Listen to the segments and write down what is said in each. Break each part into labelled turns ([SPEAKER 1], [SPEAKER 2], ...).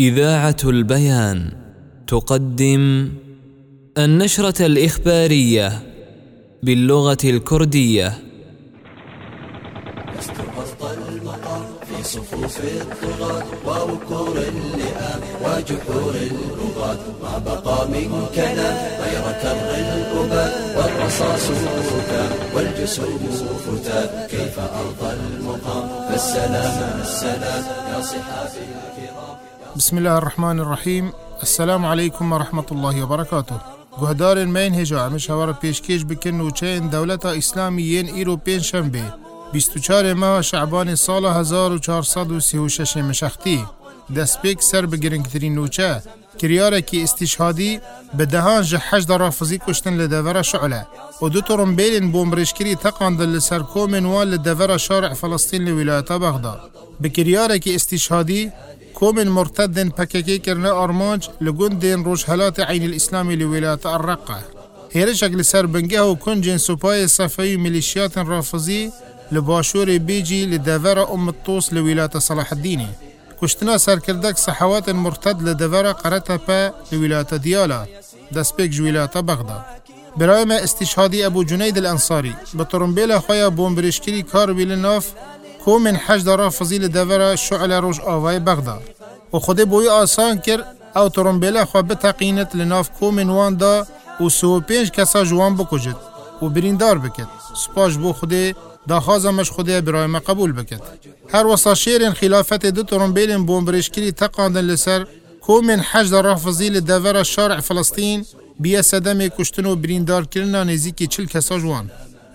[SPEAKER 1] إذاعة البيان تقدم النشرة الإخبارية باللغة الكردية.
[SPEAKER 2] استبسط المقام في صفوف الطغاة ووكور اللئام وجحور البغاة ما بقى من كلام غير كر الأباء والرصاص فتى والجسوم فتى كيف أرضى المقام؟ فالسلام السلام يا الكرام
[SPEAKER 3] بسم الله الرحمن الرحیم السلام علیکم و رحمت الله و برکاته گهدار مین هجا. همش هوار پیشکش بکن و چین دولت اسلامی ین ایرو پین شنبه. 24 ماه شعبان سال 1436 مشختی. دست پیک سر بگرنگترین نوچه. کریارکی استشهادی به دهان جه حجد رافزی کشتن لدور شعله. و دو ترم بیلین بومبرشکری تقاند لسر کومن وال لدور شارع فلسطین لولایت بغداد. بکریارکی استشهادی كومن مرتد بككي كرنا أرماج لجندين روجهلات عين الإسلام لولاية الرقة. هيرشك لسر بنجه وكنجن سوباي صفي ميليشيات رافضي لباشور بيجي لدافرة أم الطوس لولاية صلاح الدين. كشتنا سركردك صحوات مرتد قرتها با لولاية ديالا. دسبيك جولاية بغداد. برای ما استشهادی أبو جنید الانصاری به ترمبیل خویا بومبرشکری کار کو من حج دارا فضیل دورا شعل روش آوای بغداد. و خود بوی آسان کر أو ترمبیل خو بتقینت لناف کو من وان دا و سو پینج کسا جوان بکجد و بریندار بکد. سپاش بو خود داخازمش خود برای ما قبول بکد. هر وسا شیرین خلافت دو ترمبیل بومبرشکری تقاندن لسر کو من حج دارا فضیل دورا شارع فلسطین بیا صدم کشتن و بریندار کردن نزدیک چل کسا جوان.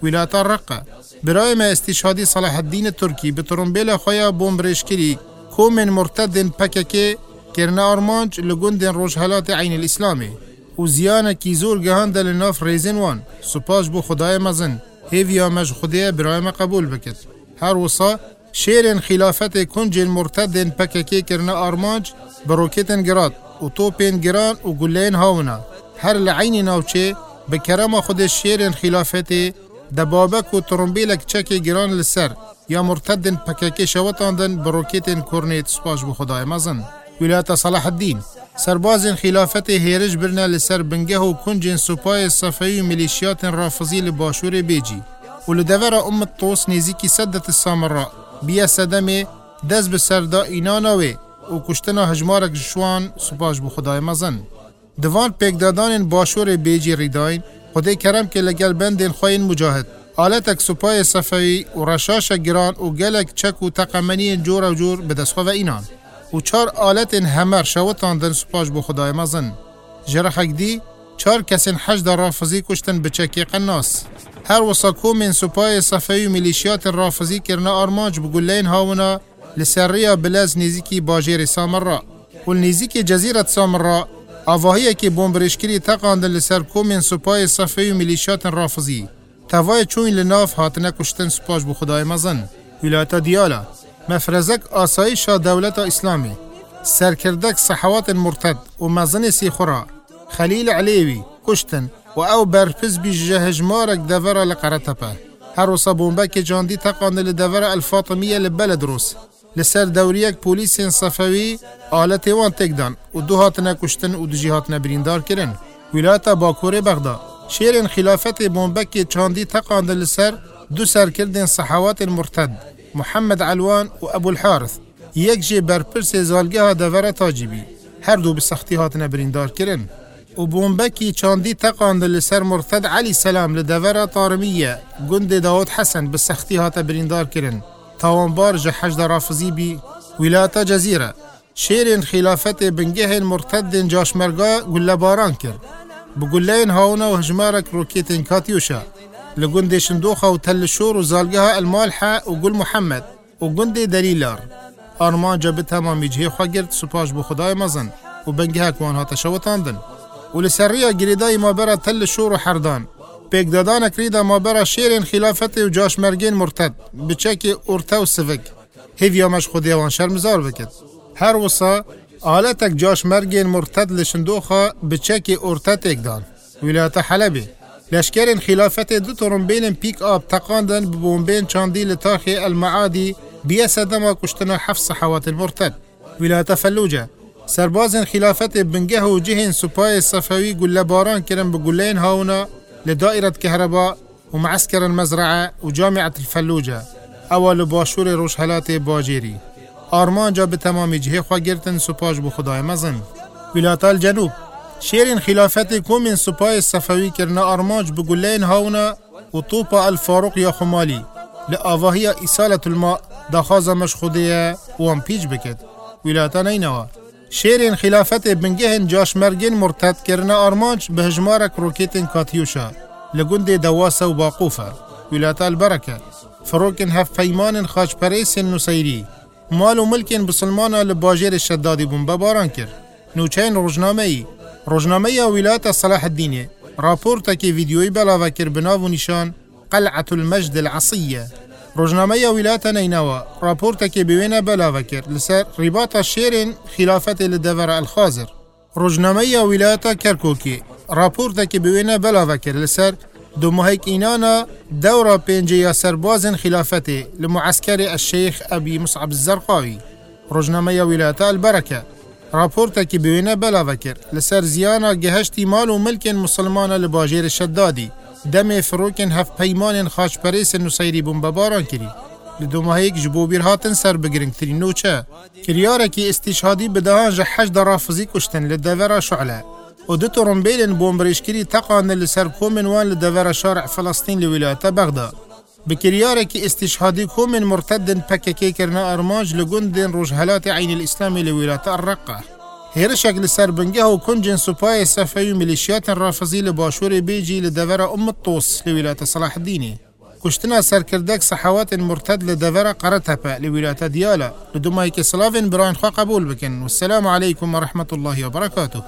[SPEAKER 3] ولایت رقه برای ما استشهادی صلاح الدین ترکی به ترمبیل خویا بومبرشکری کومن مرتدن پککه کرنا آرمانج لگندن روشهلات عین الاسلامی و زیانه کی زور گهانده لناف ریزن وان. سپاش بو خدای مزن. هیویا مج خدای برای ما قبول بکد هر وصا شیرن خلافت کنج مرتدن پککه کرنا آرمانج بروکتن گراد. و توپین گران و گلین هاونا. هر لعین ناوچه به کرم خود شیرن خلافت دبابک و ترمبیلک چکی گران لسر یا مرتدن پککی شوتاندن بروکیتن کورنیت سپاش بو خدای مزن. ولایت صلاح الدین سربازن خلافت هیرج برنا لسر بنگه و کنجن سپای صفایی ملیشیات رافضی لباشور بیجی. و لدور ام الطوس نزیکی سدت السامراء بیا صدمه دز به سردا ایناناوی و کشتنا هجمارک جشوان سپاش بو خدای مزن. دوان پیکدادان باشور بیجی ریداین خدای کرم که لگل بندین خوین مجاهد. آلتک سپای صفوی و رشاش گران و گلک چک و تقمنی جور و جور به دستخوا و اینان. و چار آلت همر شوتان دن سپاش بو خدای مزن. جرحک دی چار کسین حج در رافضی کشتن به چکی قناس. هر وساکو من سپای صفوی ملیشیات رافضی کرنا آرماج بگلین هاونا لسریا بلاز نزیکی باجیر سامرا. و نزیکی جزیرت سامرا آواهی که بومبرشکری تقاندن لسر کومن سپای صفوی و ملیشیات رافضی. توای چون لناف هاتنه کشتن سپاش بو خدای مزن. ولایت دیالا. مفرزک آسایش دولت اسلامی. سرکردک صحوات مرتد و مزن سی خورا خلیل علیوی کشتن و أو برپز بی جهجمارک دورا لقرتپه. هر وصا بومبک جاندی تقاند لدورا الفاطمیه لبلد روس. لسر دوریک پولیس صفوی آلت وان تکدان و دو هاتنه کشتن و دو جی هاتنه بریندار کرن. ولایت باکور بغداد. شیرین خلافت بومبک چاندی تقاند لسر دو سرکردن صحوات مرتد محمد علوان و ابو الحارث یک جی برپرس زالگه دور تاجیبی. هر دو به سختی هاتنه بریندار کرن. و بومبکی چاندی تقاند لسر مرتد علی سلام لدور طارمیه گند داود حسن به سختی هات بریندار کرن. تاوانبار جه حجد رافزی بی ولایت جزیره. شیرین خلافت بنگه مرتد جاشمرگا گل باران کرد. بقولين هاونا وهجمارك روكيتين كاتيوشا لقندي شندوخة وتل الشور وزالقها المالحة وقول محمد وقندي دليلار أرمان جابتها ما ميجهي خاقرت سباش بو خداي مزن وبنجها كوان هاتا شوتاندن ولسرية قريداي ما برا تل دادانا كريدا ما برا شيرين خلافتي وجاش مرقين مرتد بچكي اورتا وسفك هيفيا مش خديا وان شرمزار بكت هر وصا آلتك جاش مرگین مرتد لشندوخا بچکی ارتد اگدان ولایت حلبی لشکرین خلافت دو ترمبین پیک آب تقاندن ببومبین چاندی لتاخي المعادي بيا سدما كشتنا حف صحوات المرتد ولاية فلوجة سربازن خلافت بنگه و جهن سپای صفوی گل باران کرن بگلين هاونا لدائرة كهرباء ومعسكر المزرعة وجامعة الفلوجة. أول باشور روشهلات باجيري. آرمان جا به تمام جهه خواه گرتن سپاش بو خدای مزن. ولایت الجنوب شیرین خلافت کومین سپای صفوی کرنا آرماج بگلین هاونا و طوپا الفاروق یا خمالی. لآواهی إسالة الماء دخاز وان بيج بكت ولايتا شيرين خلافت بنجهن جاش مرجن مرتد كرنا أرمانج بهجمارك روكيتن كاتيوشا لجند دواسة وباقوفة ولايتا البركة فروكن هف فيمان خاش بريس النسيري مال و ملکین بسلمانا لباجر الشدادي بون بباران کر نوچین روزنامه روزنامه ولایت صلاح الدین راپورتکی ویدیوی بلاوه کر بناو و نشان قلعة المجد العصية روزنامه ولایت نینوا راپورتکی بوینه بلاوه کر لسر رباط شیرین خلافت لدور الخازر. روزنامه ولایت کرکوکی راپورتکی بوینه بلاوه کر لسر دو مهيك إنانا دورة بينجي سرباز خلافته لمعسكر الشيخ أبي مصعب الزرقاوي رجنامية ولاية البركة راپورتك بوينة بلا فكر لسر زيانا جهشتي مال وملك مسلمان لباجير الشدادي دم فروكن هف بيمان خاش بريس النصيري بمباباران كري لدو مهيك جبو بيرهاتن سر بگرنگترین نوچه کریارکی استشهادی بدهان جحج درافزی کشتن لدورا شعله و دو ترمبيل بومبريشكري تقان لسر كومن وان لدفر شارع فلسطين لولاية بغداد بكريارك استشهادي كومن مرتد بككي كرنا أرماج لجندن رجهلات عين هيرشك لسر بنجه وكنجن سوباي سفاي ميليشيات رافزي لباشور بيجي لدفر أم الطوس لولاية صلاح الديني كشتنا سركردك صحوات مرتد لدفر قرتها لولاية ديالا لدمايك سلافين براين خوا قبول بكن والسلام عليكم ورحمة الله وبركاته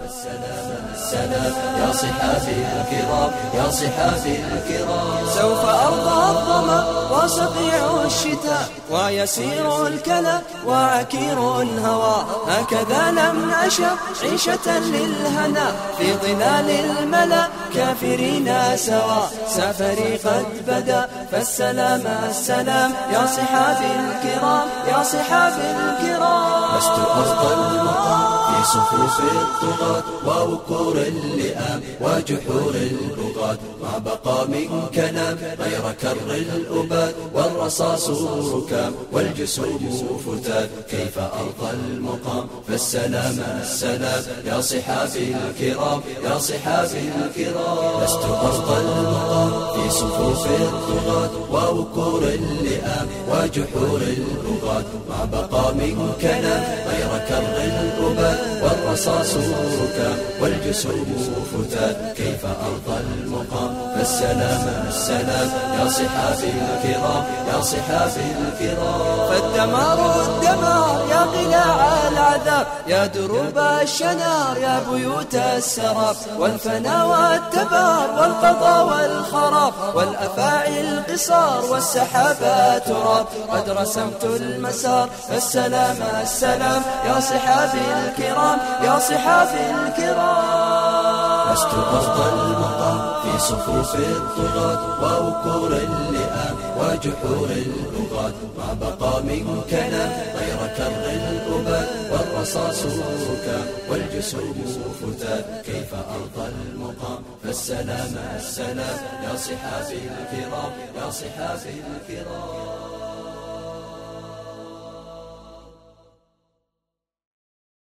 [SPEAKER 2] السلام يا صحافي الكرام يا صحافي الكرام
[SPEAKER 4] سوف أرضى الظمأ وصقيع الشتاء ويسير الكلى وعكير الهوى. هكذا لم نشأ عيشة للهنا في ظلال الملا كافرين سوا. سفري قد بدا. فالسلام السلام. يا صحافي الكرام. يا صحافي الكرام.
[SPEAKER 2] لست أرضى المقام. صفوف الطغاة ووكور اللئام وجحور البغاة ما بقى من كلام غير كر الأباد والرصاص ركام والجسوم فتات كيف أرضى المقام فالسلام السلام يا صحافي الكرام يا صحافي الكرام لست أرضى المقام في صفوف الطغاة ووكور اللئام وجحور البغاة ما بقى من كلام غير كر الأباد والرصاص ركام والجسوم فتات كيف أرضى المقام فالسلام السلام يا صحافي الكرام يا صحافي الكرام
[SPEAKER 4] فالدمار الدمار يا قلاع العذاب يا دروب الشنار يا بيوت السراب. والفنا والتبار والقضاء والخراب. والأفاعي القصار والسحابات تراب. قد رسمت المسار. فالسلام السلام يا صحابي الكرام يا صحابي الكرام.
[SPEAKER 2] لست أرضى المقام في صفوف الطغاة ووكور اللئام وجحور البغاة ما بقى من كلام غير كر الأباد والرصاص ركام والجسوم فتات كيف أرضى المقام؟ فالسلام السلام. يا صحافي الكرام يا صحافي الكرام.